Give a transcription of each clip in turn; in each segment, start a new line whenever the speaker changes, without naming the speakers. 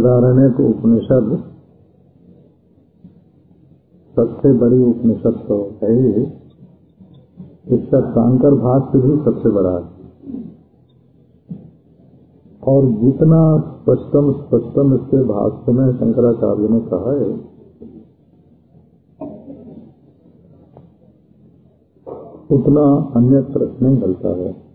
बृहदारण्यक उपनिषद सबसे बड़ी उपनिषद तो है ही। इसका शांकर भाष्य भी सबसे बड़ा है। और जितना स्पष्टम स्पष्टम इसके भाष्य में शंकराचार्य ने कहा है, उतना अन्य प्रश्न नहीं मिलता है।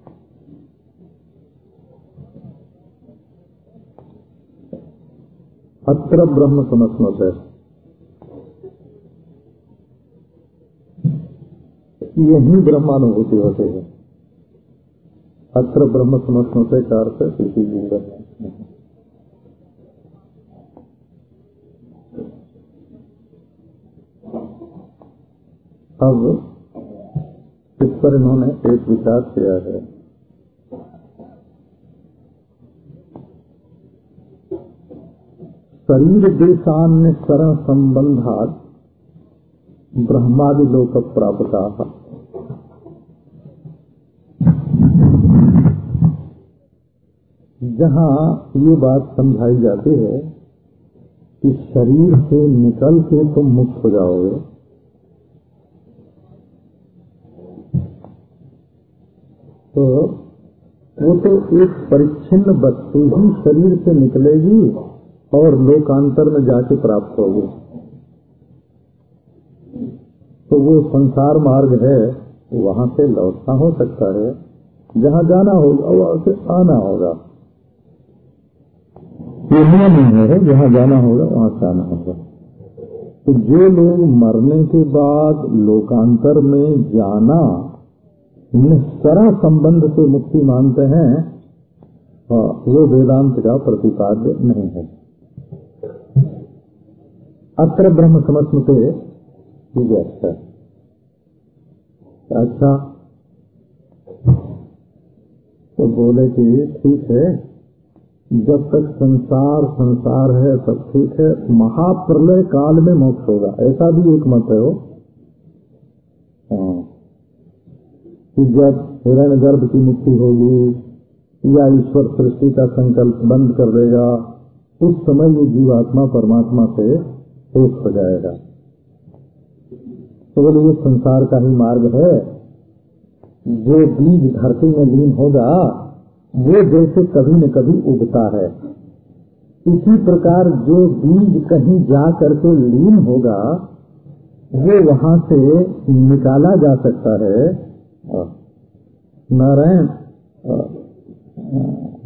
अत्र ब्रह्म समस्मत है यही ब्रह्मानुभूति होते हैं। अत्र ब्रह्म समस्मत का अर्थ है किसी जीवन में। अब इस पर इन्होंने एक विचार किया है। शरीर देशान्य शरण संबंधात ब्रह्मादि लोक प्राप्त जहाँ ये बात समझाई जाती है कि शरीर से निकल के तुम मुक्त हो जाओगे। तो वो तो एक परिच्छिन्न वस्तु ही शरीर से निकलेगी। और लोकांतर में जाके प्राप्त होगी। तो वो संसार मार्ग है, वहाँ से लौटना हो सकता है। जहाँ जाना होगा, वहाँ से आना होगा। ये नियम है जहाँ जाना होगा, वहाँ से आना होगा। तो जो लोग मरने के बाद लोकांतर में जाना निस्सरा संबंध से मुक्ति मानते हैं, वो वेदांत का प्रतिपाद्य नहीं है। अत्र ब्रह्म समस्मते अच्छा अच्छा। तो बोले कि ठीक है, जब तक संसार संसार है तब ठीक है, महाप्रलय काल में मोक्ष होगा। ऐसा भी एक मत है वो। कि जब हिरण गर्भ की मुक्ति होगी, या ईश्वर सृष्टि का संकल्प बंद कर देगा, उस समय ये जीवात्मा परमात्मा से एक हो जाएगा। तो बोले, ये संसार का ही मार्ग है। जो बीज धरती में लीन होगा, वो जैसे कभी न कभी उगता है। इसी प्रकार जो बीज कहीं जा करके लीन होगा, वो वहाँ से निकाला जा सकता है। नारायण,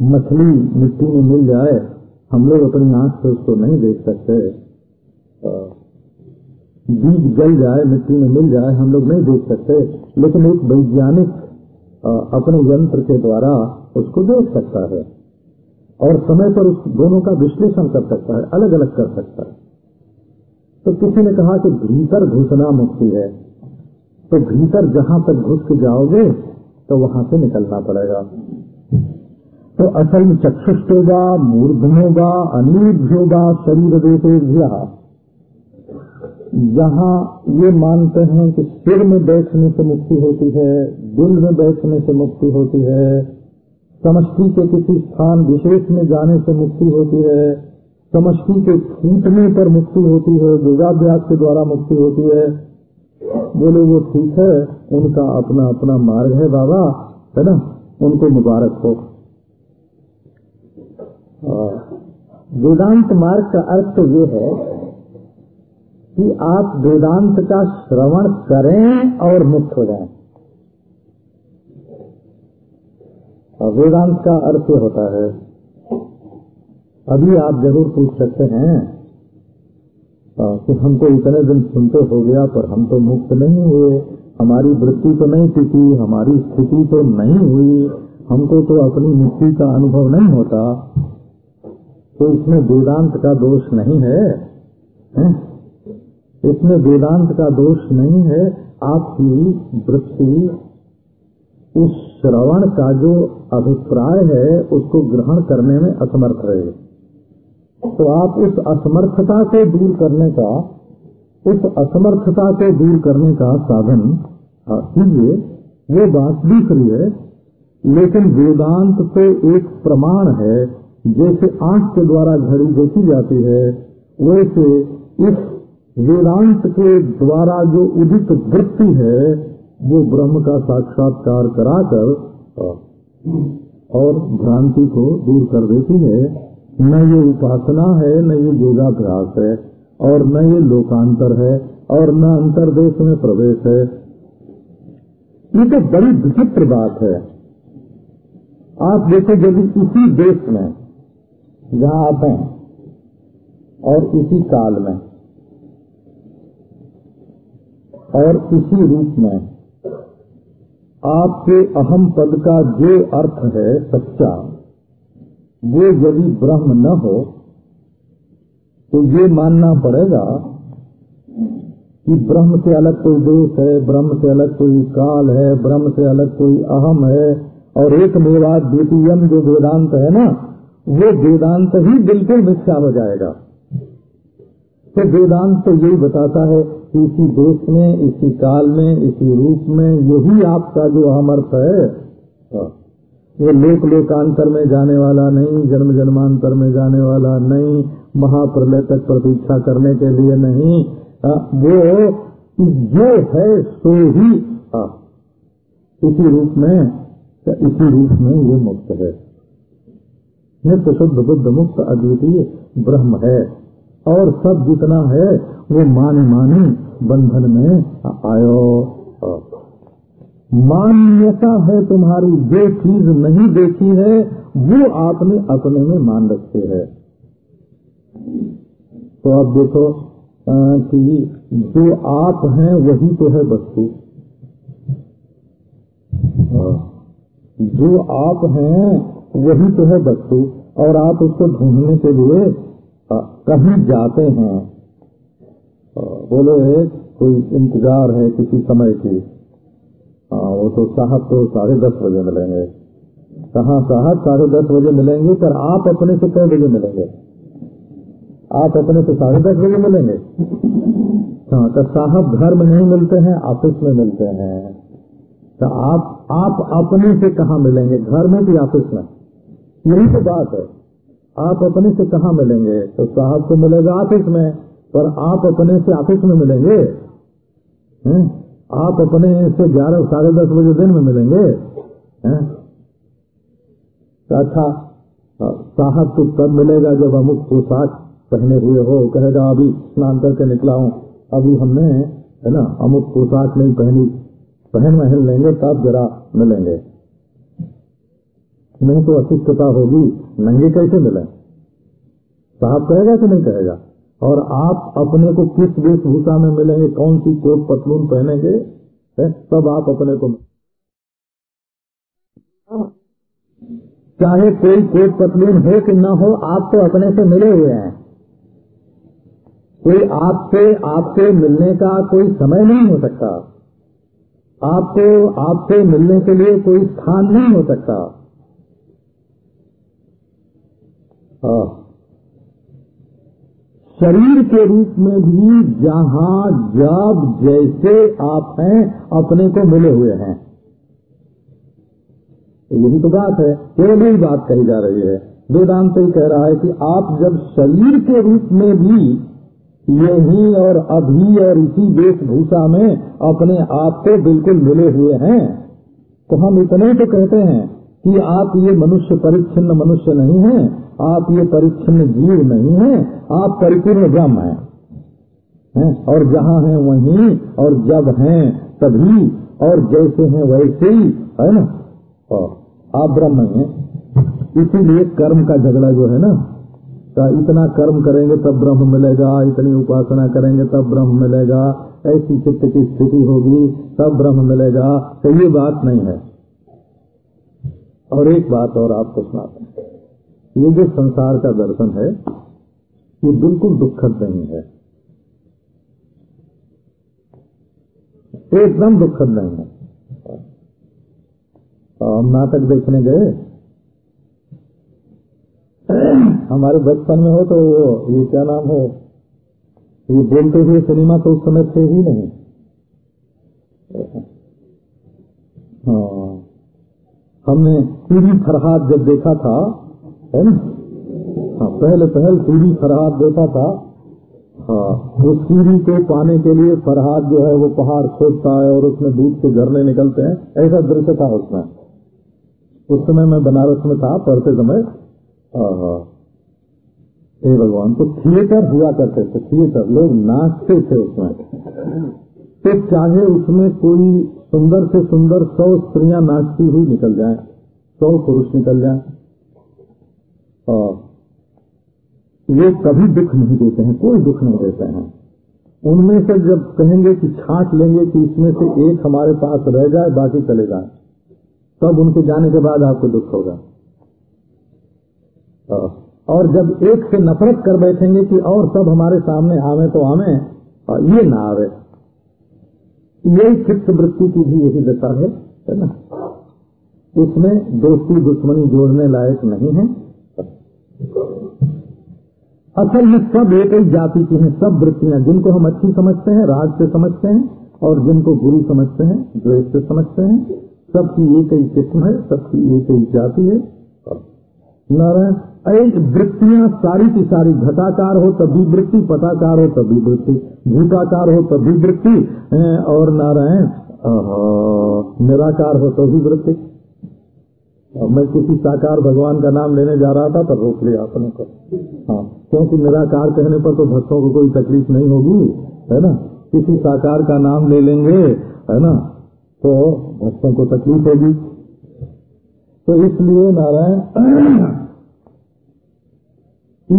मछली मिट्टी में मिल जाए, हम लोग अपनी आँख से उसको नहीं देख सकते। बीज गल जाए, मिट्टी में मिल जाए, हम लोग नहीं देख सकते, लेकिन एक वैज्ञानिक अपने यंत्र के द्वारा उसको देख सकता है और समय पर उस दोनों का विश्लेषण कर सकता है अलग अलग कर सकता है। तो किसी ने कहा कि भीतर घुसना मुक्ति है तो भीतर जहाँ तक घुस के जाओगे तो वहाँ से निकलना पड़ेगा। तो असल में चक्षुष होगा, मूर्ध होगा मूर्धनोगा होगा, शरीर देते जहाँ ये मानते हैं कि सिर में बैठने से मुक्ति होती है, दिल में बैठने से मुक्ति होती है, समष्टि के किसी स्थान विशेष में जाने से मुक्ति होती है, समष्टि के छूटने पर मुक्ति होती है, योगाभ्यास के द्वारा मुक्ति होती है। बोले, वो ठीक है, उनका अपना अपना मार्ग है बाबा, है ना? उनको मुबारक हो। वेदांत मार्ग का अर्थ तो ये है कि आप वेदांत का श्रवण करें और मुक्त हो जाएँ। वेदांत का अर्थ होता है अभी आप ज़रूर पूछ सकते हैं कि हम तो इतने दिन सुनते हो गया पर हम तो मुक्त नहीं हुए हमारी वृत्ति तो नहीं टिकी हमारी स्थिति तो नहीं हुई हमको तो अपनी मुक्ति का अनुभव नहीं होता तो इसमें वेदांत का दोष नहीं है, है? इसमें वेदांत का दोष नहीं है। आपकी वृत्ति, उस श्रवण का जो अभिप्राय है, उसको ग्रहण करने में असमर्थ रहे तो आप उस असमर्थता को दूर करने का, उस असमर्थता को दूर करने का साधन कीजिए। वो बात दूसरी है, लेकिन वेदांत तो एक प्रमाण है, जैसे आँख के द्वारा घड़ी देखी जाती है, वैसे इस वेदांत के द्वारा जो उदित वृत्ति है, वो ब्रह्म का साक्षात्कार कराकर, और भ्रांति को दूर कर देती है। न ये उपासना है, न ये योगाभ्यास है, और न ये लोकांतर है, और न अंतरदेश में प्रवेश है। ये तो बड़ी विचित्र बात है। आप देखो यदि इसी देश में, जहाँ आप हैं, और इसी काल में और इसी रूप में आपके अहम पद का जो अर्थ है सच्चा, वो यदि ब्रह्म न हो तो ये मानना पड़ेगा कि ब्रह्म से अलग कोई देश है, ब्रह्म से अलग कोई काल है, ब्रह्म से अलग कोई अहम है, और एक मेवा द्वितीयम जो वेदांत है ना, वो वेदांत ही बिल्कुल मिथ्या हो जाएगा। तो वेदांत तो यही बताता है इसी देश में इसी काल में इसी रूप में यही आपका जो अहम अर्थ है। वो लोक लोकांतर में जाने वाला नहीं जन्म जन्मांतर में जाने वाला नहीं महाप्रलय तक प्रतीक्षा करने के लिए नहीं। आ, वो जो है सो ही आ, इसी रूप में इसी रूप में ये मुक्त है। नित्य शुद्ध बुद्ध मुक्त अद्वितीय ब्रह्म है। और सब जितना है, वो मानी मानी बंधन में आयो। मान्यता है तुम्हारी, जो चीज़ नहीं देखी है, वो आपने अपने में मान रखे है। तो आप देखो कि जो आप हैं, वही तो है वस्तु। जो आप हैं, वही तो है वस्तु। और आप उसको ढूँढने के लिए कहीं जाते हैं। बोले कोई इंतज़ार है किसी समय की? हाँ वो तो साहब तो साढ़े दस बजे मिलेंगे। कहा, साहब, साढ़े दस बजे मिलेंगे पर आप अपने से कई बजे मिलेंगे? आप अपने से साढ़े दस बजे मिलेंगे? हाँ तो साहब घर में नहीं मिलते हैं, ऑफ़िस में मिलते हैं। तो आप आप अपने से कहा मिलेंगे? घर में भी ऑफ़िस में? यही तो बात है। आप अपने से कहा मिलेंगे? तो साहब को मिलेगा ऑफ़िस में, पर आप अपने से ऑफ़िस में मिलेंगे? हैं? आप अपने से ग्यारह, साढ़े दस बजे दिन में मिलेंगे? तो अच्छा साहब तो तब मिलेगा जब अमुक पोशाक पहने हुए हो। कहेगा, अभी स्नान करके निकला हूँ। अभी हमने, है ना, अमुक पोशाक नहीं पहनी पहन वहन लेंगे, तब जरा मिलेंगे। नहीं तो अशिष्टता होगी। नंगे कैसे मिले? साहब कहेगा कि नहीं कहेगा? और आप अपने को किस वेशभूषा में मिलेंगे? कौन सी कोट पतलून पहनेंगे? तब आप अपने को चाहे कोई कोट पतलून हो कि न हो, आप तो अपने से मिले हुए हैं। कोई आपसे आपसे मिलने का कोई समय नहीं हो सकता। आपको, आपसे मिलने के लिए कोई स्थान नहीं हो सकता हाँ शरीर के रूप में भी जहाँ जब जैसे आप हैं, अपने को मिले हुए हैं। यही तो बात है। केवल यही बात कही जा रही है। वेदांत ही कह रहा है कि आप जब शरीर के रूप में भी यही और अभी और इसी वेशभूषा में अपने आप को बिल्कुल मिले हुए हैं तो हम इतने तो कहते हैं कि आप ये मनुष्य परिच्छिन्न मनुष्य नहीं हैं, आप ये परिच्छिन्न जीव नहीं हैं, आप परिपूर्ण ब्रह्म हैं। है? और जहाँ हैं वहीं, और जब हैं तभी, और जैसे हैं वैसे ही, है ना? आप ब्रह्म हैं। इसीलिए कर्म का झगड़ा जो है ना तो इतना कर्म करेंगे तब ब्रह्म मिलेगा, इतनी उपासना करेंगे तब ब्रह्म मिलेगा, ऐसी चित्त की स्थिति होगी, तब ब्रह्म मिलेगा तो ये बात नहीं है। और एक बात और आपको सुनाते हैं। ये जो संसार का दर्शन है, ये बिल्कुल दुखद नहीं है। एकदम दुखद नहीं है। हम नाटक देखने गए। हमारे बचपन में हो तो ये क्या नाम है? ये बोलते हुए सिनेमा तो उस समय थे ही नहीं हाँ हमने सीढ़ी फरहाद जब देखा था, है ना? हाँ पहले पहल सीढ़ी फरहाद देखा था। हाँ वो सीढ़ी को पाने के लिए फरहाद जो है वो पहाड़ खोदता है और उसमें दूध के झरने निकलते हैं। ऐसा दृश्य था उसमें। उस समय मैं बनारस में था, पढ़ते समय। हे भगवान तो थिएटर हुआ करते थे थिएटर लोग नाचते थे उसमें। तो चाहे उसमें कोई सुंदर से सुंदर सौ स्त्रियाँ नाचती हुई निकल जाए, सौ पुरुष निकल जाए वो कभी दुख नहीं देते हैं, कोई दुख नहीं देते हैं। उनमें से जब कहेंगे कि छाट लेंगे कि इसमें से एक हमारे पास रह जाए, बाकी चले जाए, तब उनके जाने के बाद आपको दुख होगा। और जब एक से नफरत कर बैठेंगे कि और सब हमारे सामने आवे तो आवे ये ना आवे। यही चित्त वृत्ति की भी यही दशा है है ना? इसमें दोस्ती दुश्मनी जोड़ने लायक नहीं है। असल में सब एक ही जाति की हैं, सब वृत्तियाँ, जिनको हम अच्छी समझते हैं, राग से समझते हैं, और जिनको बुरी समझते हैं, द्वेष से समझते हैं। सबकी एक ही किस्म है, सबकी एक ही जाति है। नारायण वृत्तियाँ सारी की सारी घटाकार हो तभी वृत्ति, पटाकार हो तभी वृत्ति, भूताकार हो तभी वृत्ति और नारायण निराकार हो तभी वृत्ति। मैं किसी साकार भगवान का नाम लेने जा रहा था, पर रोक लिया अपने को। हाँ क्योंकि निराकार कहने पर तो भक्तों को कोई तकलीफ़ नहीं होगी, है ना? किसी साकार का नाम ले लेंगे, है ना? तो भक्तों को तकलीफ़ होगी। तो इसलिए नारायण,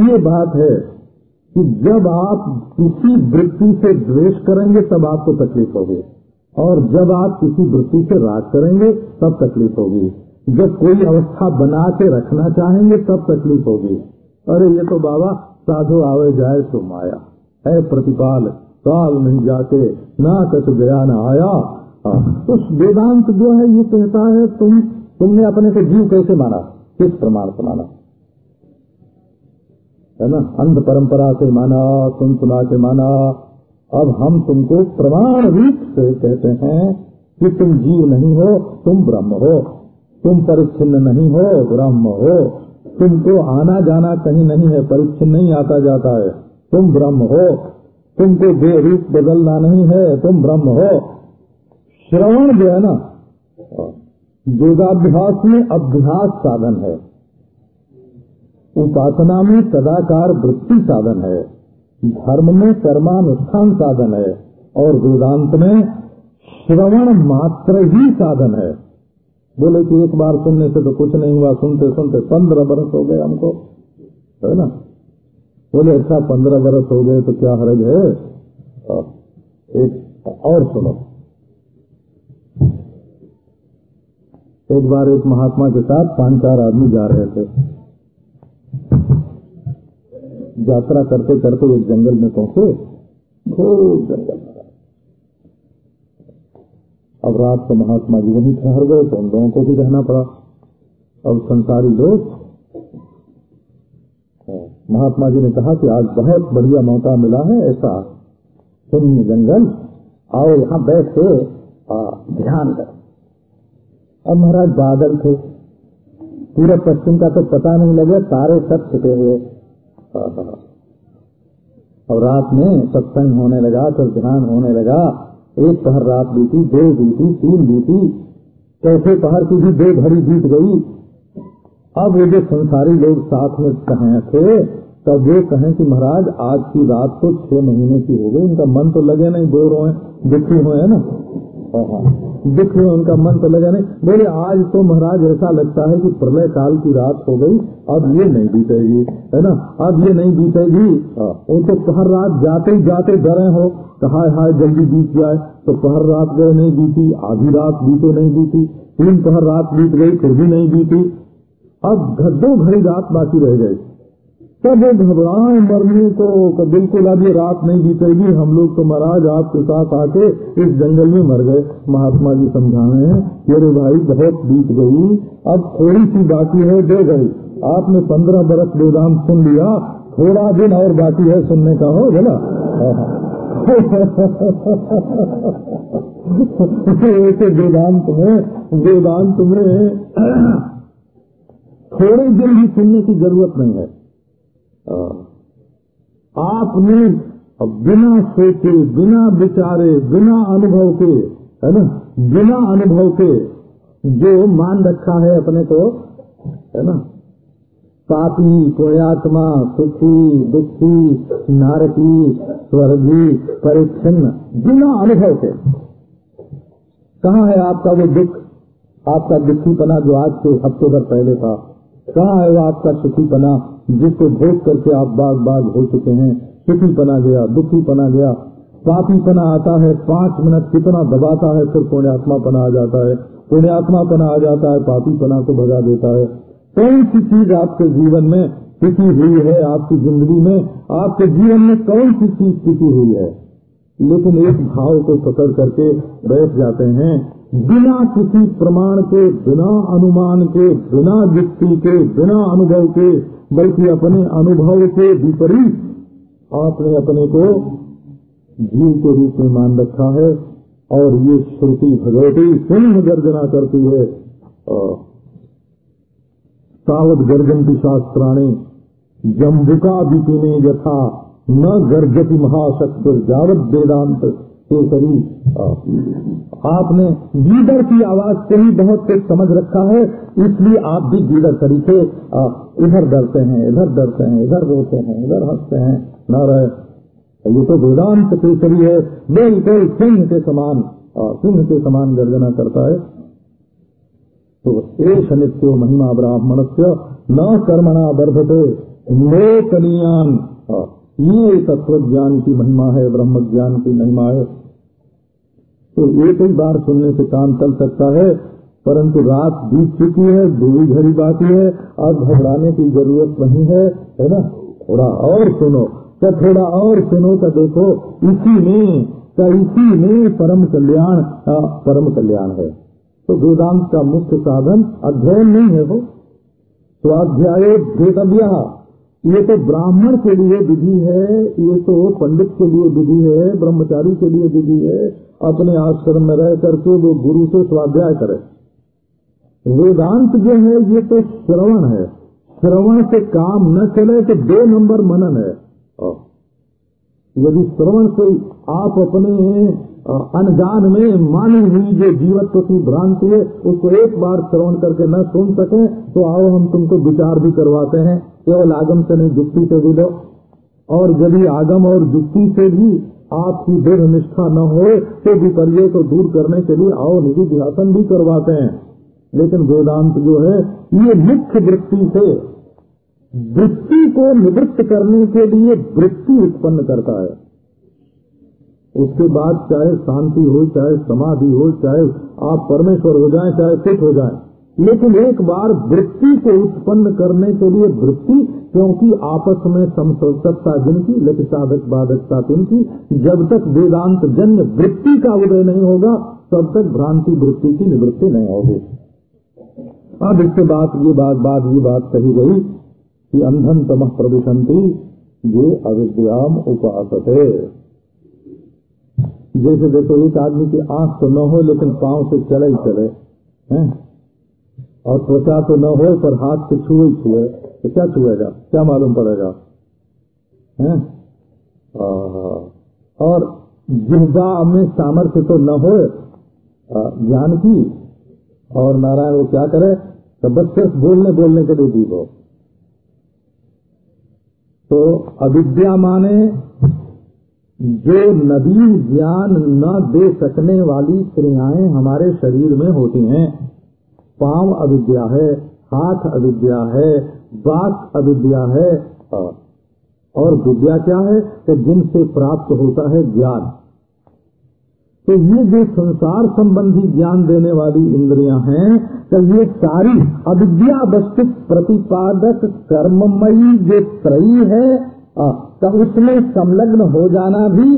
ये बात है कि जब आप किसी वृत्ति से द्वेष करेंगे, तब आपको तकलीफ़ होगी। और जब आप किसी वृत्ति से राग करेंगे, तब तकलीफ़ होगी। जब कोई अवस्था बना के रखना चाहेंगे, तब तकलीफ़ होगी। अरे, ये तो बाबा, साधु आवे जाए तो माया। है प्रतिपाल, काल नहीं जाके ना कस गया न आया उस वेदांत जो है, ये कहता है, तुम तुमने अपने को जीव कैसे माना? किस प्रमाण से माना? है ना? अंध परंपरा से माना सुन सुना के माना। अब हम तुमको प्रमाण रूप से कहते हैं कि तुम जीव नहीं हो, तुम ब्रह्म हो। तुम परिच्छिन्न नहीं हो, ब्रह्म हो। तुमको आना जाना कहीं नहीं है, परिच्छिन्न नहीं आता जाता है। तुम ब्रह्म हो। तुमको बेरूप बदलना नहीं है, तुम ब्रह्म हो। श्रवण जो है ना योगाभ्यास में अभ्यास साधन है। उपासना में सदाकार वृत्ति साधन है। धर्म में कर्मानुष्ठान साधन है और वेदांत में श्रवण मात्र ही साधन है। बोले कि एक बार सुनने से तो कुछ नहीं हुआ, सुनते सुनते पंद्रह बरस हो गए हमको। है ना? बोले अच्छा पंद्रह बरस हो गए तो क्या हरज है, एक और सुनो। एक बार एक महात्मा के साथ पाँच चार आदमी जा रहे थे। यात्रा करते करते एक जंगल में पहुँचे। खूब जंगल अब रात को महात्मा जी वहीं ठहर गए तो उन लोगों को भी रहना पड़ा। अब संसारी लोग महात्मा जी ने कहा कि आज बहुत बढ़िया मौका मिला है, ऐसा शून्य जंगल। आओ यहाँ बैठ के ध्यान कर। अब महाराज बादल थे। पूरा पश्चिम का तो पता नहीं लगे तारे सब छुटे हुए। और रात में सत्संग होने लगा फिर ध्यान होने लगा। एक पहर रात बीती दो बीती तीन बीती। चौथे पहर की भी दो घड़ी बीत गई। अब वो जो संसारी लोग साथ में कहे थे तब वो कहें कि महाराज आज की रात तो छह महीने की हो गई उनका मन तो लगे नहीं दो रोए दुखी हुए है ना? हाँ, हाँ। दुख में उनका मन तो लगा नहीं। बोले आज तो महाराज ऐसा लगता है कि प्रलय काल की रात हो गई अब ये नहीं बीतेगी है ना? अब ये नहीं बीतेगी। हाँ। उनको पहर रात जाते ही जाते डरे हो तो हाय हाय जल्दी बीत जाए। तो पहर रात गए नहीं बीती आधी रात बीते नहीं बीती तीन पहर रात बीत गई फिर भी नहीं बीती। अब दो घड़ी रात बाकी रह गई। तब घबराए, मरने को बिल्कुल ये रात नहीं बीतेगी, हम लोग तो महाराज आपके साथ आके इस जंगल में मर गए। महात्मा जी समझा रहे हैं मेरे भाई, बहुत बीत गई। अब थोड़ी सी बाकी है, दे गई। आपने पंद्रह बरस वेदांत सुन लिया, थोड़ा दिन और बाकी है सुनने का, हो बोला ऐसे वेदांत में वेदांत में थोड़े दिन भी सुनने की ज़रूरत नहीं है। आपने बिना सोचे, बिना विचारे, बिना अनुभव के, है ना, बिना अनुभव के जो मान रखा है अपने को, है ना, पापी पुण्यात्मा सुखी, दुखी, नारकी, स्वर्गी, परिच्छिन्न, बिना अनुभव के। कहाँ है आपका वो दुख? आपका दुखीपना जो आज से हफ़्ते भर पहले था। कहाँ है वो आपका सुखीपना? जिसको भोग करके आप बाग बाग हो चुके हैं, सुखी पना गया, दुखी पना गया, पापी पना आता है, पाँच मिनट कितना दबाता है, फिर पुण्यात्मा पना आ जाता है। पुण्यात्मा पना आ जाता है, पापी पना को भगा देता है। कौन सी चीज़ आपके जीवन में टिकी हुई है, आपकी ज़िंदगी में? आपके जीवन में कौन सी चीज़ टिकी हुई है? लेकिन एक भाव को पकड़ करके बैठ जाते हैं, बिना किसी प्रमाण के, बिना अनुमान के, बिना युक्ति के, बिना अनुभव के बल्कि अपने अनुभव के विपरीत आपने अपने को जीव के रूप में मान रखा है और ये श्रुति भगवती सिंह गर्जना करती है। गर्जन की शास्त्राणी, जम्बुका विपिने यथा न गर्जति महाशक्ति जावत वेदांत केसरी आपने गीदड़ की आवाज़ से ही बहुत कुछ समझ रखा है, इसलिए आप भी गीदड़ तरीके इधर डरते हैं, इधर डरते हैं, इधर रोते हैं, इधर हँसते हैं। न रहे ये तो वेदांत केसरी है बिल्कुल सिंह के समान सिंह के समान गर्जना करता है। तो एश नित्यो महिमा ब्राह्मण से न कर्मणा वर्धते नो कलियान ये तत्व ज्ञान की महिमा है ब्रह्म ज्ञान की महिमा है। तो एक ही बार सुनने से काम चल सकता है, परंतु रात बीत चुकी है, दूरी घड़ी बाकी है अब घबराने की ज़रूरत नहीं है है ना? थोड़ा और सुनो क्या थोड़ा और सुनो तो देखो, इसी में क्या इसी में परम कल्याण परम कल्याण है। तो वेदांत का मुख्य साधन अध्ययन नहीं है वो। स्वाध्याय भेदव्य ये तो ब्राह्मण के लिए विधि है, ये तो पंडित के लिए विधि है, ब्रह्मचारी के लिए विधि है अपने आश्रम में रह करके वो गुरु से स्वाध्याय करे। वेदांत जो है, ये तो श्रवण है। श्रवण से काम न चले तो दो नंबर मनन है। यदि श्रवण से आप अपने अनजान में मानी हुई जो जीवत्व की भ्रांति है, उसको एक बार श्रवण करके न सुन सके तो आओ हम तुमको विचार भी करवाते हैं। केवल आगम से नहीं, जुक्ति से भी और यदि आगम और जुक्ति से भी आपकी दृढ़ निष्ठा न हो तो विपर्य को दूर करने के लिए आओ, निधि ध्यान भी करवाते हैं। लेकिन वेदांत जो है, ये मुख्य वृत्ति से वृत्ति को निवृत्त करने के लिए वृत्ति उत्पन्न करता है। उसके बाद चाहे शांति हो, चाहे समाधि हो, चाहे आप परमेश्वर हो जाए, चाहे सिख हो जाएँ लेकिन एक बार वृत्ति को उत्पन्न करने के लिए वृत्ति, क्योंकि आपस में समसता जिनकी लेकिन साधक बाधकता जिनकी जब तक वेदांत जन्य वृत्ति का उदय नहीं होगा, तब तक भ्रांति वृत्ति की निवृत्ति नहीं होगी। अब इसके बाद ये बात, बाद ये बात कही गई कि अंधन तमह प्रदूषंती ये अविद्याम उपास जैसे देखो, एक आदमी की आँख तो न हो, लेकिन पाँव से चले ही चले, हैं? और त्वचा तो न हो, पर हाथ से छुए छुए। तो क्या छुएगा? क्या मालूम पड़ेगा? हैं? और जिह्वा में सामर्थ्य तो न हो ज्ञान की, और नारायण वो क्या करे? तो बस सिर्फ़ बोलने बोलने के लिए जीवो तो अविद्या माने, जो नदी ज्ञान न दे सकने वाली क्रियाएँ हमारे शरीर में होती हैं। पाँव अविद्या है, हाथ अविद्या है बात अविद्या है, और विद्या क्या है? कि जिनसे प्राप्त होता है ज्ञान। तो ये जो संसार संबंधी ज्ञान देने वाली इंद्रियाँ हैं तो ये सारी अविद्या वस्तु प्रतिपादक कर्ममयी जो त्रयी है तो उसमें संलग्न हो जाना भी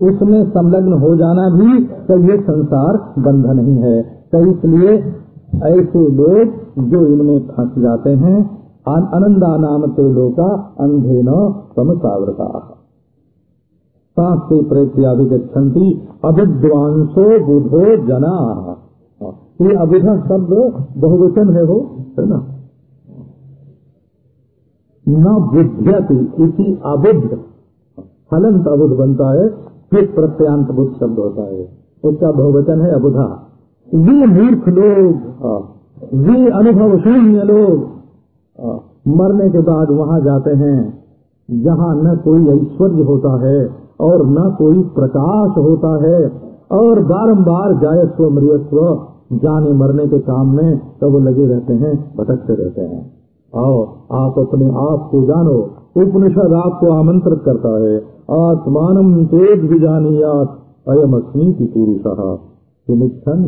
उसमें संलग्न हो जाना भी तो ये संसार बंधन ही है। तो इसलिए ऐसे लोग जो इनमें फंस जाते हैं अनंदा नाम ते लोका अंधे न से प्रत्याभिगछन्ति अभिद्वांसो बुधो जना। ये अभिधा शब्द बहुवचन है वो, है ना? न बुद्ध्यति इसी अबुद्ध। फलंत अबुद्ध बनता है, फिर प्रत्यांत बुद्ध शब्द होता है। उसका बहुवचन है अबुधा। वे मूर्ख लोग वे अनुभव शून्य लोग मरने के बाद वहाँ जाते हैं जहाँ न कोई ऐश्वर्य होता है और न कोई प्रकाश होता है। और बारंबार जायस्व मृयस्व जाने मरने के काम में तो वो लगे रहते हैं भटकते रहते हैं। आओ आप अपने आप को जानो उपनिषद आपको आमंत्रित करता है। आत्मानम तेज भी जानियात अयम अस्मी की पुरुष। सुमिच्छन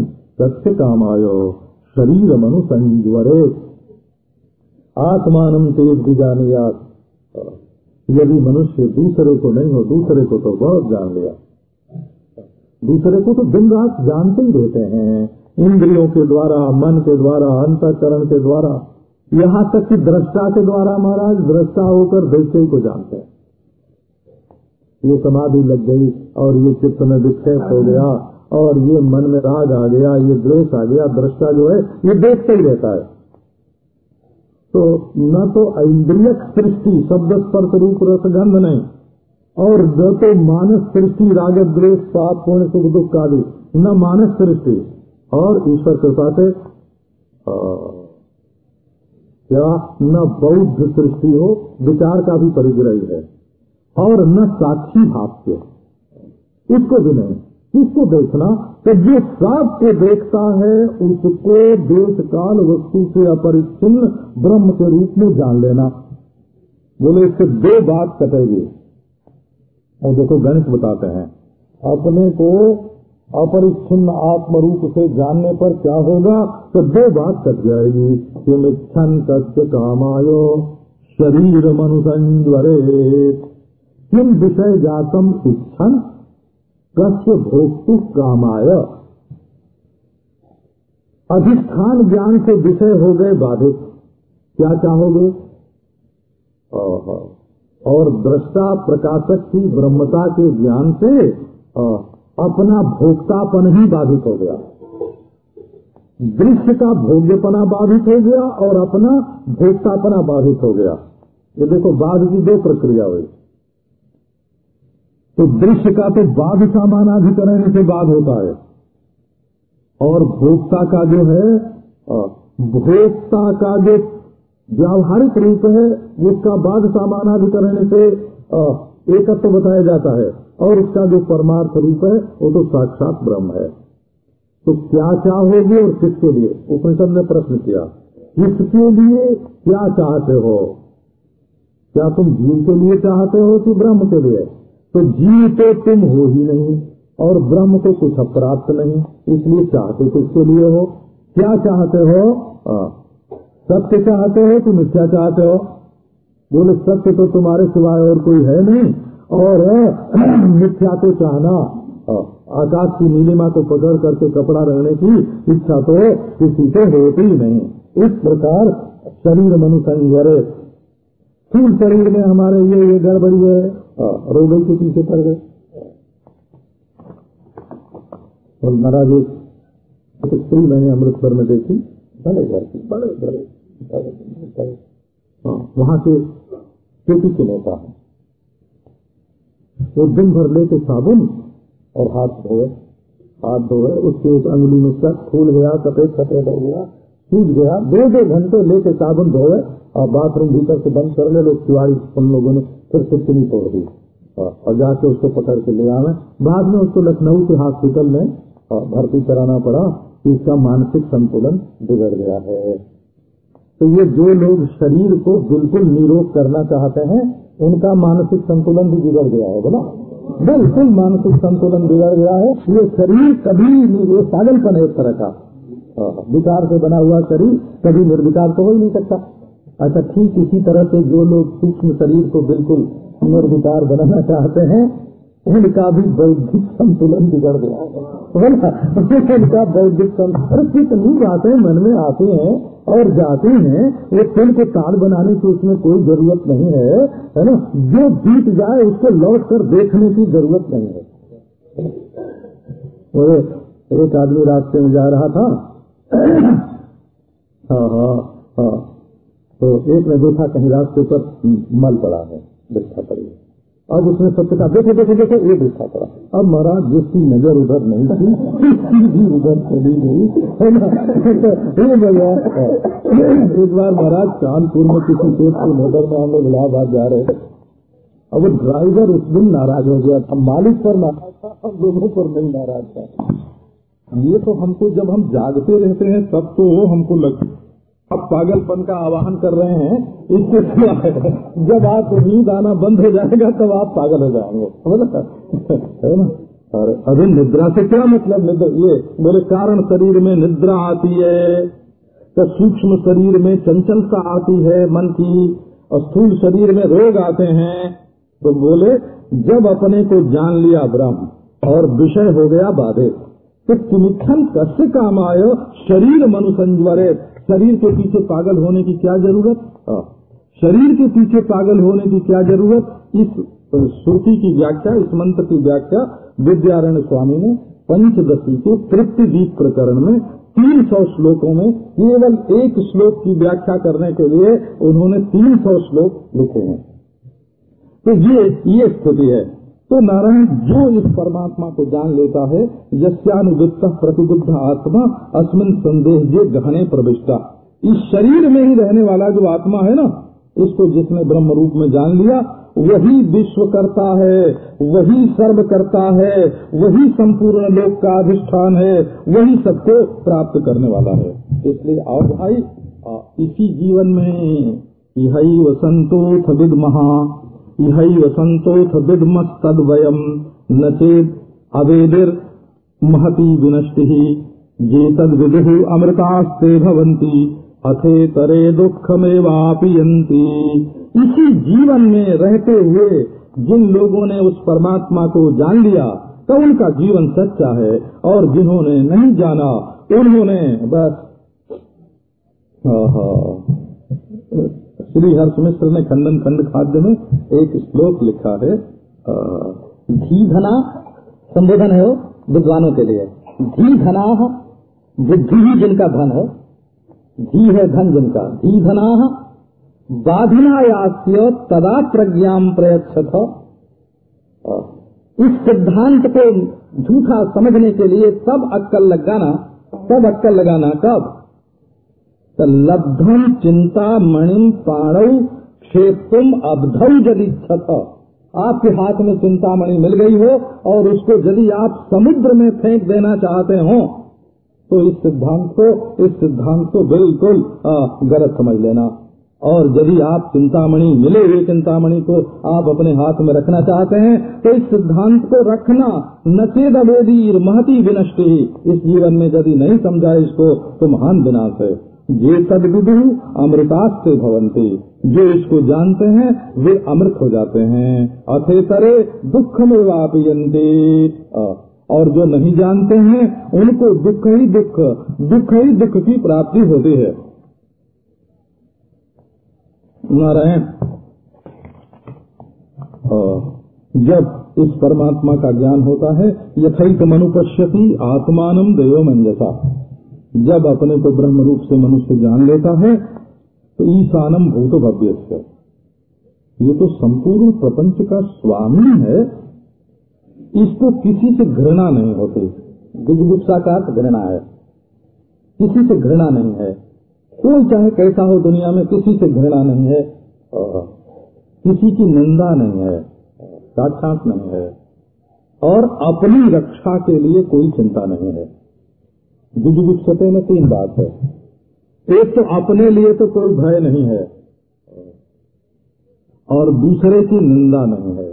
काम आयो शरीर मनु संजवरे आत्मानम तेज भी जानियात। यदि मनुष्य दूसरे को नहीं हो, दूसरे को तो बहुत जान लिया। दूसरे को तो दिन रात जानते ही रहते हैं, इंद्रियों के द्वारा, मन के द्वारा, अंतकरण के द्वारा। यहाँ तक कि दृष्टा के द्वारा महाराज, दृष्टा होकर दृष्टि को जानते हैं। ये समाधि लग गई और ये चित्त में विक्षेप हो गया। और ये मन में राग आ गया, ये द्वेष आ गया, दृष्टा जो है, ये देखते ही रहता है। तो न तो इंद्रिय सृष्टि, शब्द स्पर्श रूप रसगंध नहीं, और न तो मानस सृष्टि, राग, द्वेष, पाप, पुण्य, सुख, दुख आदि, न मानस सृष्टि। और ईश्वर कृपा से क्या न बौद्ध सृष्टि हो, विचार का भी परिग्रही है, और न साक्षी भाष्य इसको भी नहीं। इसको देखना? तो जो सबको देखता है, उसको देश काल वस्तु से अपरिच्छिन्न ब्रह्म के रूप में जान लेना। बोले, इससे दो बात कटेगी। और देखो, गणित बताते हैं। अपने को अपरिच्छिन्न आत्म रूप से जानने पर क्या होगा? तो दो बात कट जाएगी। कि मिच्छन कस्य कामायो शरीर मनुसंजरे किम विषय जातम इच्छन? कस्य भोक्तु कामाय? अधिष्ठान ज्ञान से विषय हो गए बाधित। क्या चाहोगे? और दृष्टा प्रकाशक की ब्रह्मता के ज्ञान से अपना भोक्तापन ही बाधित हो गया। दृश्य का भोग्यपना बाधित हो गया और अपना भोक्तापना बाधित हो गया। ये देखो बाध की दो प्रक्रिया हुई। तो दृश्य का तो बाघ बाध सामानाधिकरण से बाध होता है। और भोक्ता का जो है भोक्ता का जो व्यावहारिक रूप है, उसका बाध सामानाधिकरण से एकत्व तो बताया जाता है। और उसका जो परमार्थ रूप है, वो तो साक्षात ब्रह्म है। तो क्या चाहोगे और किसके लिए? उपनिषद ने प्रश्न किया, किसके लिए क्या चाहते हो? क्या तुम जीव के लिए चाहते हो कि ब्रह्म के लिए? तो जीव तो तुम हो ही नहीं, और ब्रह्म को कुछ अप्राप्त नहीं, इसलिए चाहते किसके लिए हो? क्या चाहते हो? सत्य चाहते हो कि मिथ्या चाहते हो? बोले, सत्य तो तुम्हारे सिवाय और कोई है नहीं, और मिथ्या तो चाहना आकाश की नीलिमा को पकड़ करके कपड़ा रहने की इच्छा तो किसी को होती नहीं। इस प्रकार शरीर स्थूल शरीर में हमारे ये ये गड़बड़ी है। रोग के पीछे पड़ गए। और महाराज तो स्त्री मैंने अमृतसर में देखी। बड़े घर की, बड़े बड़े वहाँ के चोटी के नेता है। वो दिन भर लेके साबुन और हाथ धोए हाथ धोए, उसके एक अंगुली में सब फूल गया, सफ़ेद सफ़ेद हो गया सूझ गया। दो दो घंटे लेके साबुन धोए और बाथरूम भीतर से बंद कर ले, लोग तिवाड़ी उन लोगों ने फिर से चिनी तोड़ दी। और जाके उसको पकड़ के ले आवे। बाद में उसको लखनऊ के हॉस्पिटल में भर्ती कराना पड़ा कि इसका मानसिक संतुलन बिगड़ गया है। तो ये जो लोग शरीर को बिल्कुल निरोग करना चाहते हैं, उनका मानसिक संतुलन भी बिगड़ गया है, बोला। बिल्कुल मानसिक संतुलन बिगड़ गया है। ये शरीर कभी ये पागलपन है एक तरह का। विकार से बना हुआ शरीर कभी निर्विकार तो हो ही नहीं सकता। अच्छा ठीक इसी तरह से जो लोग सूक्ष्म शरीर को बिल्कुल निर्विकार बनाना चाहते हैं, उनका भी बौद्धिक संतुलन बिगड़ गया है। उनका बौद्धिक संतुलन कितनी बातें मन में आती हैं और जाती हैं वो तिल के ताल बनाने की उसमें कोई ज़रूरत नहीं है है ना? जो बीत जाए उसको लौट कर देखने की ज़रूरत नहीं है। एक आदमी रास्ते में जा रहा था। हाँ हाँ हाँ। तो एक ने देखा कहीं रास्ते पर मल पड़ा है बिस्था पड़ी है। अब उसने सबके साथ देखे देखे देखे ये देखा पड़ा अब महाराज, जिसकी नज़र उधर नहीं थी भी उधर चली गई। एक बार महाराज, कानपुर में किसी पेट के मोटर में हम लोग इलाहाबाद जा रहे थे। अब वो ड्राइवर उस दिन नाराज़ हो गया था। मालिक पर नाराज़ था, हम लोगों पर नहीं नाराज़ था। ये तो हमको जब हम जागते रहते हैं, तब तो हमको लगता आप पागलपन का आवाहन कर रहे हैं, इसके सिवा जब आप नींद आना बंद हो जाएगा, तब आप पागल हो जाएँगे। है? ना? और अभी निद्रा से क्या मतलब निद्रा? ये बोले कारण शरीर में निद्रा आती है तो सूक्ष्म शरीर में चंचलता आती है, मन की, और स्थूल शरीर में रोग आते हैं। तो बोले, जब अपने को जान लिया ब्रह्म, और विषय हो गया बाधित तो किमिथन कस्य काम आयो शरीर मनुसंजवरे। शरीर के पीछे पागल होने की क्या ज़रूरत? शरीर के पीछे पागल होने की क्या ज़रूरत? इस श्रुति की व्याख्या, इस मंत्र की व्याख्या विद्यारण्य स्वामी ने पंचदशी के तृप्ति दीप प्रकरण में तीन सौ श्लोकों में केवल एक श्लोक की व्याख्या करने के लिए उन्होंने तीन सौ श्लोक लिखे हैं। तो ये ये स्थिति है। तो नारायण जो इस परमात्मा को जान लेता है यस्यानुवृत्त प्रतिबुद्ध आत्मा, अस्मिन संदेह जो गहने प्रविष्टा। इस शरीर में ही रहने वाला जो आत्मा है ना इसको जिसने ब्रह्म रूप में जान लिया, वही विश्व करता है, वही सर्व करता है, वही संपूर्ण लोक का अधिष्ठान है, वही सबको प्राप्त करने वाला है। इसलिए और भाई इसी जीवन में यही वसंतो विद महा इहैव संतोष न चेद अवेदिर महती विनष्टि ये तद विदु अमृतास्ते भवंती अथे तरे दुखमेवापियंती इसी जीवन में रहते हुए जिन लोगों ने उस परमात्मा को जान लिया तो उनका जीवन सच्चा है, और जिन्होंने नहीं जाना, उन्होंने बस श्री हर्ष मिश्र ने खंडन खंड खाद्य में एक श्लोक लिखा है
धी धना संबोधन है विद्वानों के लिए। धी धना बुद्धि ही जिनका धन है, धी है धन जिनका। धी धना बाधनायास्य तदा प्रज्ञा प्रयच्छत इस सिद्धांत को झूठा समझने के लिए सब अक्कल लगाना, सब अक्कल लगाना कब? लब्धम चिंता मणिम पाणव क्षेत्रम अबधौ यदि आपके हाथ में चिंतामणि मिल गई हो और उसको यदि आप समुद्र में फेंक देना चाहते हो तो इस सिद्धांत को, इस सिद्धांत को बिल्कुल गलत समझ लेना। और यदि आप चिंतामणि मिले हुए चिंतामणि को आप अपने हाथ में रखना चाहते हैं तो इस सिद्धांत को रखना नचेद अवेदीर महती विनष्टि। इस जीवन में यदि नहीं समझा इसको तो महान विनाश है। ये तद विदु अमृतास्ते भवंती जो इसको जानते हैं, वे अमृत हो जाते हैं। अथेतरे दुख में वापयंते और जो नहीं जानते हैं, उनको दुख ही दुख दुख ही दुख की प्राप्ति होती है। नारायण जब इस परमात्मा का ज्ञान होता है यथैत मनुपश्यति आत्मान देव मंजसा जब अपने को ब्रह्म रूप से मनुष्य जान लेता है तो ईशानम भूत भव्य ये तो संपूर्ण प्रपंच का स्वामी है। इसको किसी से घृणा नहीं होती। गुजगुप्सा का घृणा है। किसी से घृणा नहीं है। कोई चाहे कैसा हो दुनिया में, किसी से घृणा नहीं है। किसी की निंदा नहीं है। साक्षात नहीं है। और अपनी रक्षा के लिए कोई चिंता नहीं है। गुजगुप्सते में तीन बात है। एक तो अपने लिए तो कोई भय नहीं है, और दूसरे की निंदा नहीं है।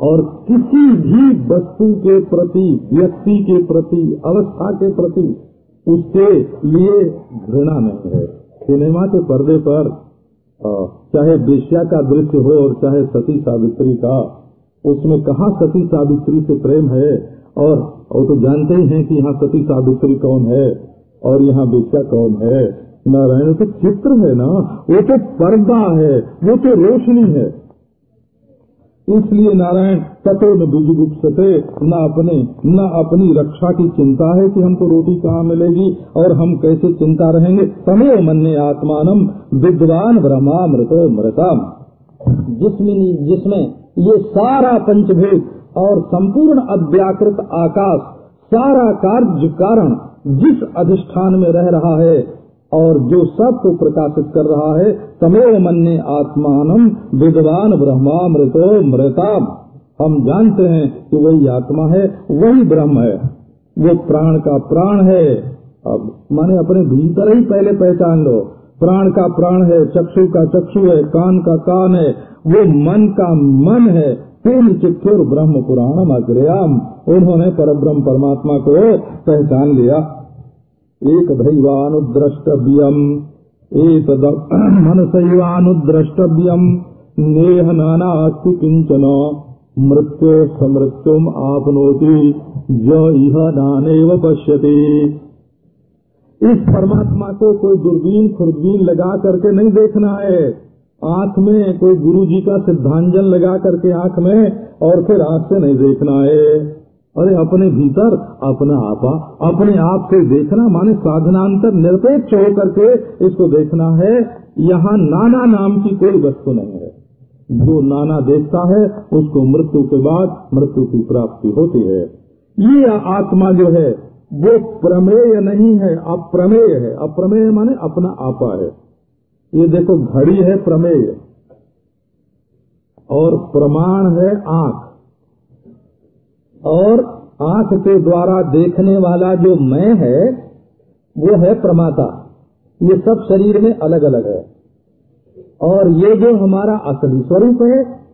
और किसी भी वस्तु के प्रति, व्यक्ति के प्रति, अवस्था के प्रति उसके लिए घृणा नहीं है। सिनेमा के पर्दे पर चाहे बेश्या का दृश्य हो और चाहे सती सावित्री का, उसमें कहा सती सावित्री से प्रेम है? और वो तो जानते ही हैं कि यहाँ सती सावित्री कौन है, और यहाँ बेश्या कौन है। नारायण तो चित्र है ना? वो तो पर्दा है, वो तो रोशनी है। इसलिए नारायण तथो न बुजुगुप्सते, न अपने, न अपनी रक्षा की चिंता है कि हमको रोटी कहाँ मिलेगी, और हम कैसे चिंता रहेंगे। समय मन आत्मान विद्वान ब्रह्मामृतो मृतम। जिसमें जिसमें ये सारा पंचभूत और संपूर्ण अव्याकृत आकाश, सारा कार्य कारण जिस अधिष्ठान में रह रहा है और जो सबको प्रकाशित कर रहा है, तमेव मन्य आत्मान विद्वान ब्रह्मा मृतो मृताम। हम जानते हैं कि वही आत्मा है, वही ब्रह्म है। वो प्राण का प्राण है। अब माने अपने भीतर ही पहले पहचान लो। प्राण का प्राण है, चक्षु का चक्षु है, कान का कान है। वो मन का मन है। तेल चिक्षुर ब्रह्म पुराणम अग्रयाम उन्होंने पर ब्रह्म परमात्मा को पहचान लिया। एक दैवानुद्रष्टव्यम। एक मन मनसैवानुद्रष्टव्यम। नेह नाना अस्ति किंचन मृत्यु समृत्युम आपनोति। जो इह नानेव पश्यति। इस परमात्मा को कोई दूरबीन खुरबीन लगा करके नहीं देखना है। आँख में कोई गुरु जी का सिद्धांजन लगा करके आँख में और फिर आँख से नहीं देखना है। अरे, अपने भीतर, अपना आपा, अपने आप से देखना माने साधनांतर निरपेक्ष होकर के इसको देखना है। यहाँ नाना नाम की कोई वस्तु नहीं है। जो नाना देखता है, उसको मृत्यु के बाद मृत्यु की प्राप्ति होती है। ये आत्मा जो है, वो प्रमेय नहीं है, अप्रमेय है। अप्रमेय माने अपना आपा है। ये देखो घड़ी है प्रमेय। और प्रमाण है आँख। और आँख के द्वारा देखने वाला जो मैं है, वो है प्रमाता। ये सब शरीर में अलग अलग है। और ये जो हमारा असली स्वरूप है,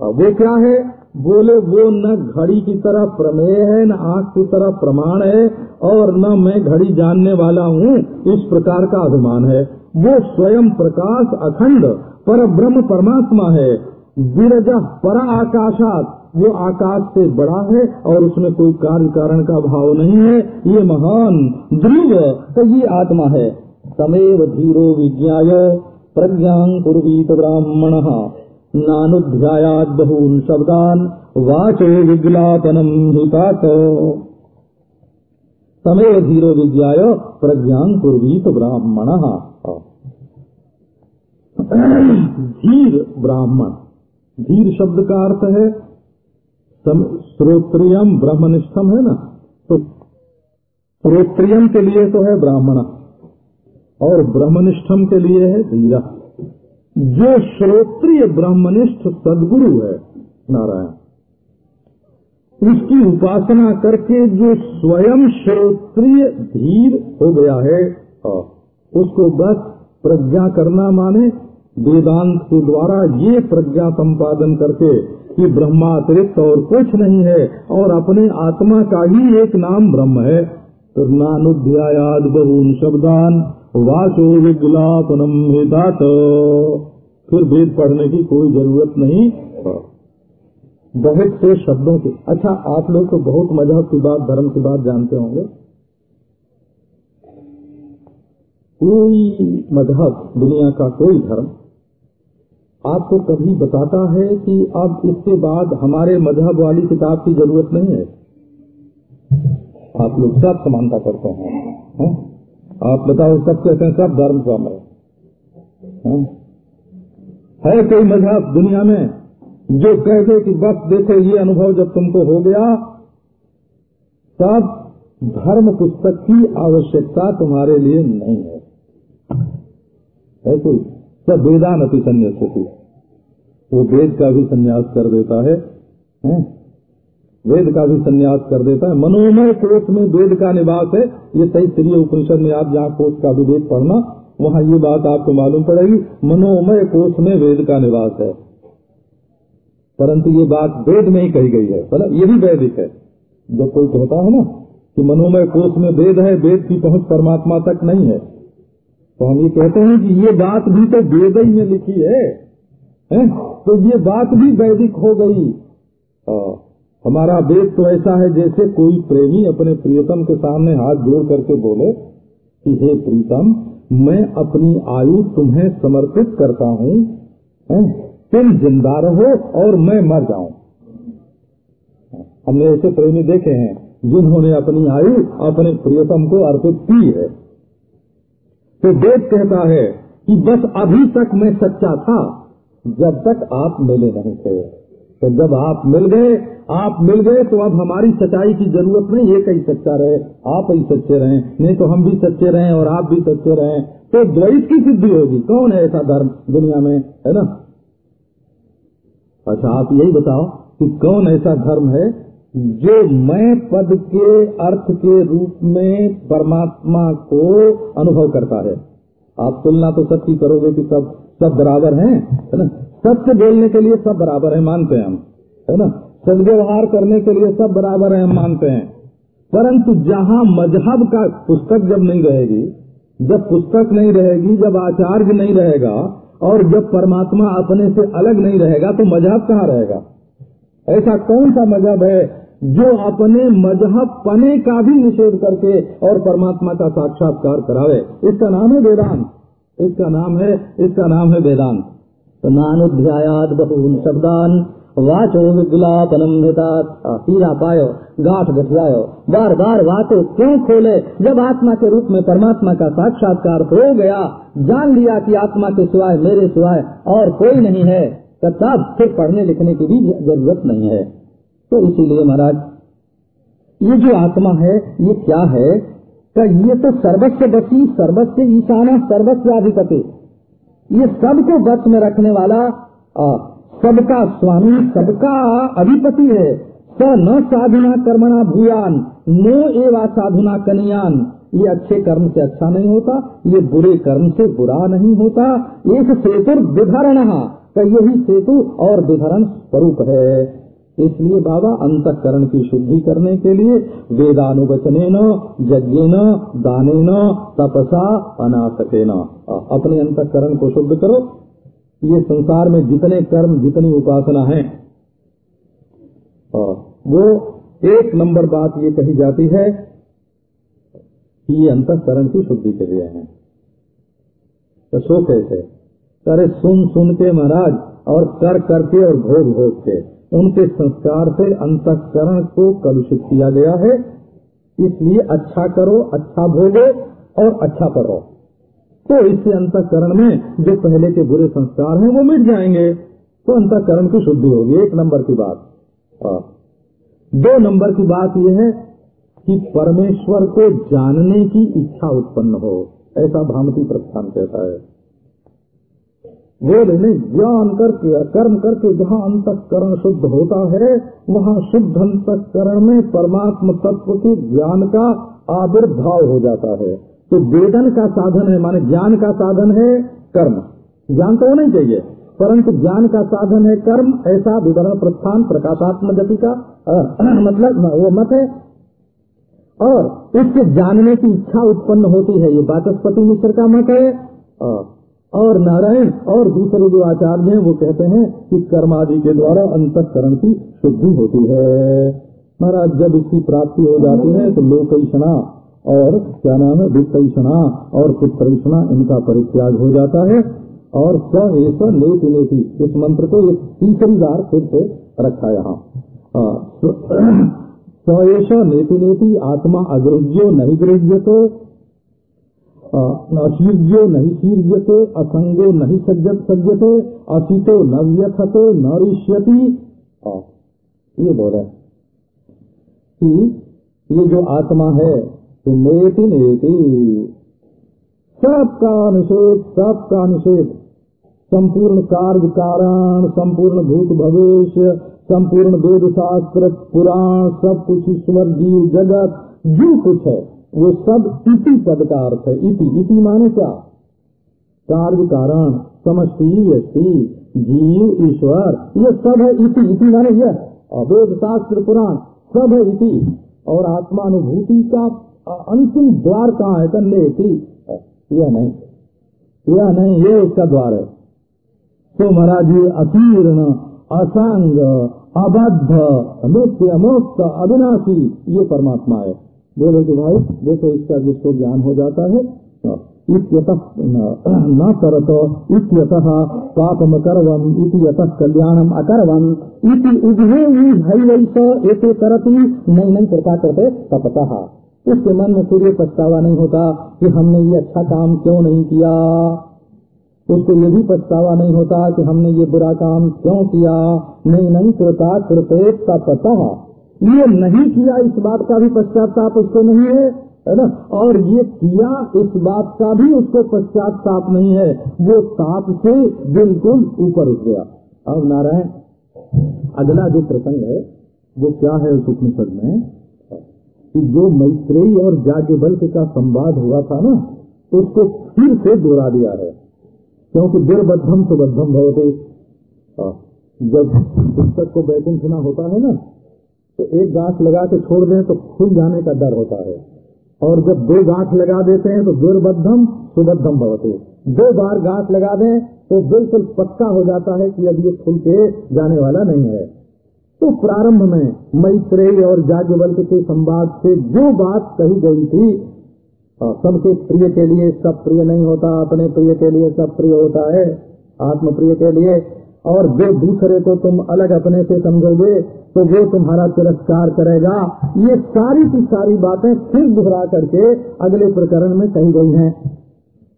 वो क्या है? बोले, वो न घड़ी की तरह प्रमेय है, न आँख की तरह प्रमाण है और न मैं घड़ी जानने वाला हूँ। इस प्रकार का अभिमान है। वो स्वयं प्रकाश अखंड पर ब्रह्म परमात्मा है। विरज पर आकाशात। वो आकाश से बड़ा है और उसमें कोई कार्य कारण का भाव नहीं है। ये महान ध्रुव तो ये आत्मा है। समेव धीरो विज्ञाय, प्रज्ञा कुर्वीत ब्राह्मण। नानुध्यायाद बहून शब्दान वाचो विज्ञापनम हितात समेव धीरो विज्ञाय प्रज्ञा कुर्वीत ब्राह्मण। धीर ब्राह्मण। धीर शब्द का अर्थ है श्रोत्रियम ब्रह्मनिष्ठम है ना? तो श्रोत्रियम के लिए तो है ब्राह्मण। और ब्रह्मनिष्ठम के लिए है धीरा। जो श्रोत्रिय ब्रह्मनिष्ठ सदगुरु है, नारायण। उसकी उपासना करके जो स्वयं श्रोत्रिय धीर हो गया है उसको बस प्रज्ञा करना माने वेदांत के द्वारा ये प्रज्ञा संपादन करके कि ब्रह्मा अतिरिक्त और कुछ नहीं है, और अपने आत्मा का ही एक नाम ब्रह्म है। नानुध्यायाद बहुन शब्दान। वाचो विज्ञापनम फिर वेद पढ़ने की कोई ज़रूरत नहीं। बहुत से शब्दों के। अच्छा आप लोग तो बहुत मज़हब की बात, धर्म की बात जानते होंगे। कोई मज़हब, दुनिया का कोई धर्म, आपको कभी बताता है कि अब इसके बाद हमारे मज़हब वाली किताब की ज़रूरत नहीं है? आप लोग सब समानता करते हैं। है? आप बताओ सब कहते हैं सब धर्म सम है, है? है कोई मज़हब दुनिया में? जो कह दे कि बस देखो ये अनुभव जब तुमको हो गया तब धर्म पुस्तक की आवश्यकता तुम्हारे लिए नहीं है। है कोई? सब वेदान अति संन्यास वो वेद का भी संन्यास कर देता है, है? वेद का भी संन्यास कर देता है। मनोमय कोष में वेद का निवास है। ये तैतरीय उपनिषद में आप जहाँ कोष का विवेक पढ़ना वहाँ ये बात आपको मालूम पड़ेगी। मनोमय कोष में वेद का निवास है। परंतु ये बात वेद में ही कही गई है। बोला ये भी वैदिक है। जब कोई कहता है ना कि मनोमय कोष में वेद है वेद की पहुँच परमात्मा तक नहीं है तो हम ये कहते हैं कि ये बात भी तो वेद ही में लिखी है, है? तो ये बात भी वैदिक हो गई। आ, हमारा वेद तो ऐसा है जैसे कोई प्रेमी अपने प्रियतम के सामने हाथ जोड़ करके बोले कि, हे प्रीतम, मैं अपनी आयु तुम्हें समर्पित करता हूँ? तुम ज़िंदा रहो और मैं मर जाऊँ। हमने ऐसे प्रेमी देखे हैं जिन्होंने अपनी आयु अपने प्रियतम को अर्पित की है। तो वेद कहता है कि बस अभी तक मैं सच्चा था, जब तक आप मिले नहीं थे। तो जब आप मिल गए, आप मिल गए तो अब हमारी सच्चाई की ज़रूरत नहीं, ये ही सच्चा रहे, आप ही सच्चे रहे, नहीं तो हम भी सच्चे रहे और आप भी सच्चे रहे। तो द्वैत की सिद्धि होगी। कौन है ऐसा धर्म दुनिया में, है ना? अच्छा आप यही बताओ कि कौन ऐसा धर्म है जो मैं पद के अर्थ के रूप में परमात्मा को अनुभव करता है? आप तुलना तो सबकी करोगे कि सब सब बराबर हैं, है ना? सत्य बोलने के लिए सब बराबर है, मानते हैं हम, है ना? सदव्यवहार करने के लिए सब बराबर है, हम मानते हैं। परंतु जहाँ मज़हब का पुस्तक जब नहीं रहेगी, जब पुस्तक नहीं रहेगी, जब आचार्य नहीं रहेगा, और जब परमात्मा अपने से अलग नहीं रहेगा तो मज़हब कहाँ रहेगा? ऐसा कौन सा मज़हब है जो अपने मज़हब पने का भी निषेध करके और परमात्मा का साक्षात्कार करावे? इसका नाम है वेदांत। इसका नाम है, इसका नाम है वेदांत।
नानुध्यायात बहून शब्दान। वाचो विगुलापनम हीरा पायो, गाठ गठियायो। बार बार बातों क्यों खोले? जब आत्मा के रूप में परमात्मा का साक्षात्कार हो गया, जान लिया कि आत्मा के सिवाय मेरे सिवाय और कोई नहीं है। तब फिर पढ़ने लिखने की भी ज़रूरत नहीं है। तो इसीलिए महाराज, ये जो आत्मा है, ये क्या है? का ये तो सर्वस्व बसी, सर्वस्व ईशाना, सर्वस्व अधिपति ये सबको बस में रखने वाला सबका स्वामी, सबका अधिपति है। स न साधुना कर्मणा भूयान, नो एवा साधुना कनियान। ये अच्छे कर्म से अच्छा नहीं होता, ये बुरे कर्म से बुरा नहीं होता। एक सेतु विधरण का यही सेतु और विधरण स्वरूप है। इसलिए बाबा, अंतकरण की शुद्धि करने के लिए वेदानुवचने यज्ञ न दाने न तपसा अनासके न अपने अंतकरण को शुद्ध करो। ये संसार में जितने कर्म, जितनी उपासना है वो एक नंबर बात ये कही जाती है कि ये अंतकरण की शुद्धि के लिए है। तो सो कैसे अरे सुन सुन के महाराज, और कर करके और भोग भोग के। उनके संस्कार से अंतकरण को कलुषित किया गया है। इसलिए अच्छा करो अच्छा भोगो और अच्छा करो। तो इससे अंतकरण में जो पहले के बुरे संस्कार हैं वो मिट जाएँगे। तो अंतकरण की शुद्धि होगी एक नंबर की बात। आ, दो नंबर की बात यह है कि परमेश्वर को जानने की इच्छा उत्पन्न हो ऐसा भामती प्रस्थान कहता है। बोले नहीं ज्ञान करके, कर्म करके जहाँ अंतकरण शुद्ध होता है, वहाँ शुद्ध अंतकरण में परमात्म तत्व के ज्ञान का आविर्भाव हो जाता है। तो वेदन का साधन है, माने ज्ञान का साधन है कर्म। ज्ञान तो होना ही चाहिए, परंतु ज्ञान का साधन है कर्म, ऐसा विवरण प्रस्थान प्रकाशात्म गति का मतलब वो मत है। और इसके जानने की इच्छा उत्पन्न होती है, ये बाचस्पति मिश्र का मत है। और नारायण और दूसरे जो आचार्य हैं, वो कहते हैं कि कर्म आदि के द्वारा अंतकरण की शुद्धि होती है। महाराज, जब इसकी प्राप्ति हो जाती है तो लोकैषणा और क्या नाम है, वित्तषणा और पुत्रषणा, इनका परित्याग हो जाता है। और स ऐसा नेति नेति, इस मंत्र को ये तीसरी बार फिर से रखा यहाँ
सएश नेति नेति, आत्मा अगृह्यो नहीं गृह्यते अशीर्यो नहीं शीर्यते असंगो नहीं सज्जत सज्जते, असितो न व्यथते, न ऋष्यति। ये बोले कि ये जो आत्मा है, ये नेति नेति। सबका निषेध सबका निषेध। संपूर्ण कार्य कारण, संपूर्ण भूत भविष्य संपूर्ण वेद शास्त्र पुराण, सब कुछ ईश्वर, जीव, जगत, जो कुछ है। वो सब इसी पद का अर्थ है। इति इति माने क्या? कार्य कारण समष्टि व्यक्ति जीव, ईश्वर, ये सब है इति इति माने यह अवेद शास्त्र, पुराण, सब है इति और आत्मानुभूति का अंतिम द्वार कहाँ है? कर ले यह नहीं। यह नहीं ये उसका द्वार है। तो महाराज ये अतीर्ण, असंग, अबद्ध, नित्य मुक्त अविनाशी, ये परमात्मा है। बोले कि भाई, देखो इसका जिसको ज्ञान हो जाता है न करत, इत्यतः पापम करवम इति कल्याणम अकरवम, इति उभे तरती नहीं नहीं कृपा करते तपतः। उसके मन में फिर ये पछतावा नहीं होता कि हमने ये अच्छा काम क्यों नहीं किया। उसको ये भी पछतावा नहीं होता कि हमने ये बुरा काम क्यों किया। नहीं नहीं कृता कृपे तपता। ये नहीं किया इस बात का भी पश्चाताप उसको नहीं है है ना? और ये किया इस बात का भी उसको पश्चाताप नहीं है। वो ताप से बिल्कुल ऊपर उठ गया। अब नारायण, अगला जो प्रसंग है, वो क्या है उस उपनिषद में? कि जो मैत्रेयी और बल का संवाद हुआ था ना, उसको फिर से दोहरा दिया है। क्योंकि दुर्बद्धम सुबद्धम भवते। जब पुस्तक को बैकुंठ ना होता है ना तो एक गांठ लगा के छोड़ दें तो खुल जाने का डर होता है। और जब दो गांठ लगा देते हैं तो दुर्बद्धम, सुबद्धम भवते। दो बार गांठ लगा दें तो बिल्कुल पक्का हो जाता है कि अब ये खुल के जाने वाला नहीं है। तो प्रारंभ में मैत्रेय और जाग्ञवल्क के संवाद से जो बात कही गई थी सबके प्रिय के लिए सब प्रिय नहीं होता, अपने प्रिय के लिए सब प्रिय होता है आत्म प्रिय के लिए और जो दूसरे को तुम अलग अपने से समझोगे तो वो तुम्हारा तिरस्कार करेगा। ये सारी की सारी बातें फिर दोहरा करके अगले प्रकरण में कही गई हैं।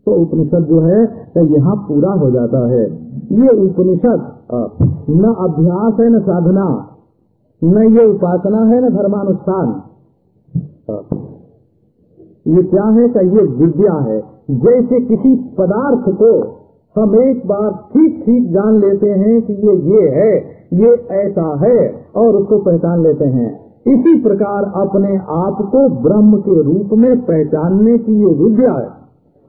तो उपनिषद जो है तो यहाँ पूरा हो जाता है। ये उपनिषद न अभ्यास है न साधना, न ये उपासना है न धर्मानुष्ठान। ये क्या है का ये विद्या है। जैसे किसी पदार्थ को हम एक बार ठीक ठीक जान लेते हैं कि ये ये है, ये ऐसा है, और उसको पहचान लेते हैं। इसी प्रकार अपने आप को ब्रह्म के रूप में पहचानने की ये विद्या है।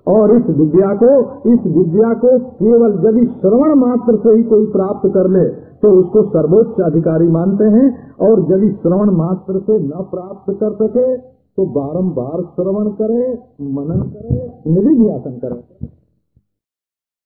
और इस विद्या को, इस विद्या को केवल यदि श्रवण मात्र से ही कोई प्राप्त कर ले तो उसको सर्वोच्च अधिकारी मानते हैं, और यदि श्रवण मात्र से न प्राप्त कर सके तो बारंबार श्रवण करे, मनन करे निधि ध्यान करे।